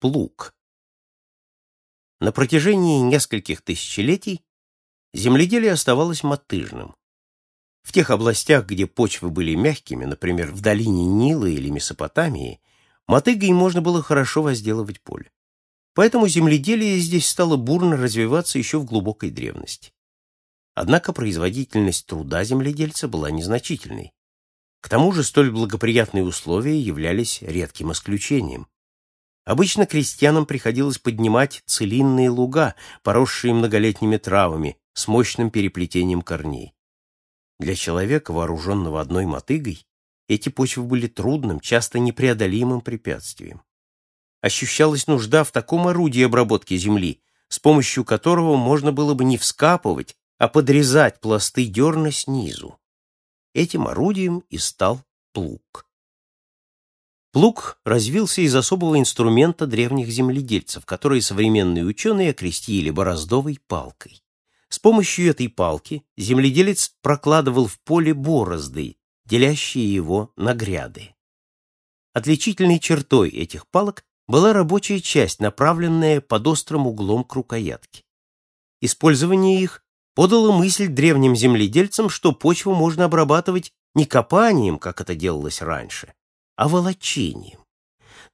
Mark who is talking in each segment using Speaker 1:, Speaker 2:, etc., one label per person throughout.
Speaker 1: Плуг. На протяжении нескольких тысячелетий земледелие оставалось мотыжным. В тех областях, где почвы были мягкими, например, в долине Нила или Месопотамии, мотыгой можно было хорошо возделывать поле. Поэтому земледелие здесь стало бурно развиваться еще в глубокой древности. Однако производительность труда земледельца была незначительной. К тому же столь благоприятные условия являлись редким исключением. Обычно крестьянам приходилось поднимать целинные луга, поросшие многолетними травами, с мощным переплетением корней. Для человека, вооруженного одной мотыгой, эти почвы были трудным, часто непреодолимым препятствием. Ощущалась нужда в таком орудии обработки земли, с помощью которого можно было бы не вскапывать, а подрезать пласты дерна снизу. Этим орудием и стал плуг. Плуг развился из особого инструмента древних земледельцев, который современные ученые окрестили бороздовой палкой. С помощью этой палки земледелец прокладывал в поле борозды, делящие его на гряды. Отличительной чертой этих палок была рабочая часть, направленная под острым углом к рукоятке. Использование их подало мысль древним земледельцам, что почву можно обрабатывать не копанием, как это делалось раньше, а волочением.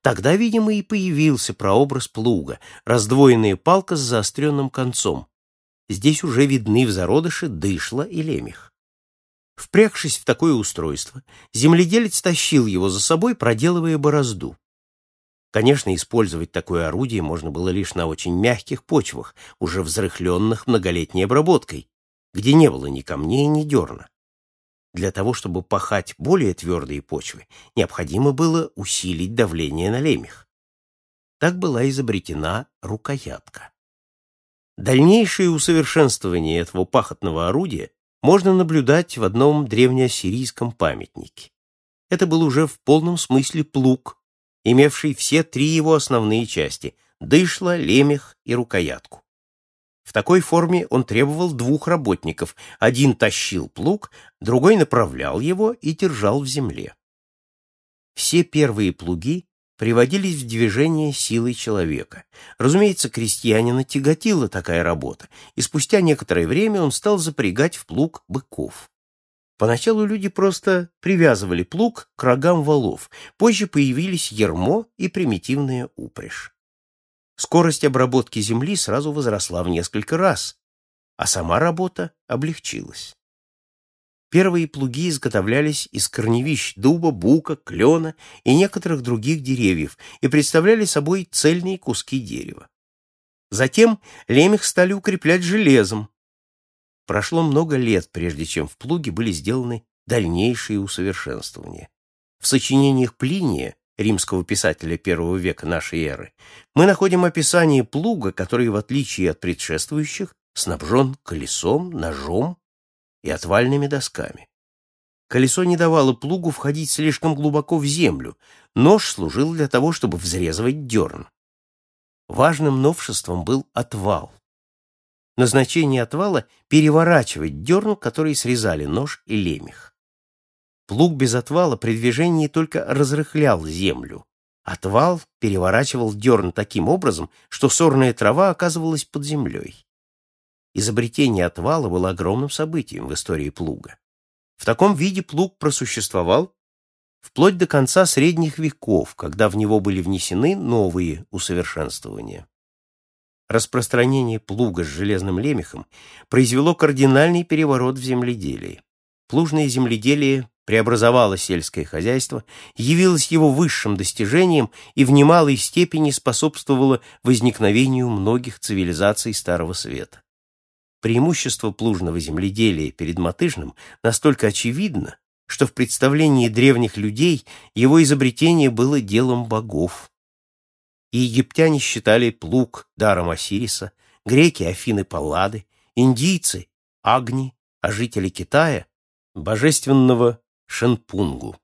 Speaker 1: Тогда, видимо, и появился прообраз плуга, раздвоенная палка с заостренным концом, Здесь уже видны в зародыше дышла и лемех. Впрягшись в такое устройство, земледелец тащил его за собой, проделывая борозду. Конечно, использовать такое орудие можно было лишь на очень мягких почвах, уже взрыхленных многолетней обработкой, где не было ни камней, ни дерна. Для того, чтобы пахать более твердые почвы, необходимо было усилить давление на лемех. Так была изобретена рукоятка. Дальнейшее усовершенствование этого пахотного орудия можно наблюдать в одном древнеассирийском памятнике. Это был уже в полном смысле плуг, имевший все три его основные части – дышло, лемех и рукоятку. В такой форме он требовал двух работников. Один тащил плуг, другой направлял его и держал в земле. Все первые плуги приводились в движение силой человека. Разумеется, крестьянина тяготила такая работа, и спустя некоторое время он стал запрягать в плуг быков. Поначалу люди просто привязывали плуг к рогам валов, позже появились ермо и примитивная упряжь. Скорость обработки земли сразу возросла в несколько раз, а сама работа облегчилась. Первые плуги изготовлялись из корневищ дуба, бука, клена и некоторых других деревьев и представляли собой цельные куски дерева. Затем лемех стали укреплять железом. Прошло много лет, прежде чем в плуге были сделаны дальнейшие усовершенствования. В сочинениях Плиния, римского писателя первого века нашей эры, мы находим описание плуга, который, в отличие от предшествующих, снабжен колесом, ножом и отвальными досками. Колесо не давало плугу входить слишком глубоко в землю, нож служил для того, чтобы взрезывать дерн. Важным новшеством был отвал. Назначение отвала — переворачивать дерн, который срезали нож и лемех. Плуг без отвала при движении только разрыхлял землю. Отвал переворачивал дерн таким образом, что сорная трава оказывалась под землей. Изобретение отвала было огромным событием в истории плуга. В таком виде плуг просуществовал вплоть до конца средних веков, когда в него были внесены новые усовершенствования. Распространение плуга с железным лемехом произвело кардинальный переворот в земледелии. Плужное земледелие преобразовало сельское хозяйство, явилось его высшим достижением и в немалой степени способствовало возникновению многих цивилизаций Старого Света. Преимущество плужного земледелия перед мотыжным настолько очевидно, что в представлении древних людей его изобретение было делом богов. И египтяне считали плуг даром Осириса, греки — Афины Паллады, индийцы — Агни, а жители Китая — божественного Шенпунгу.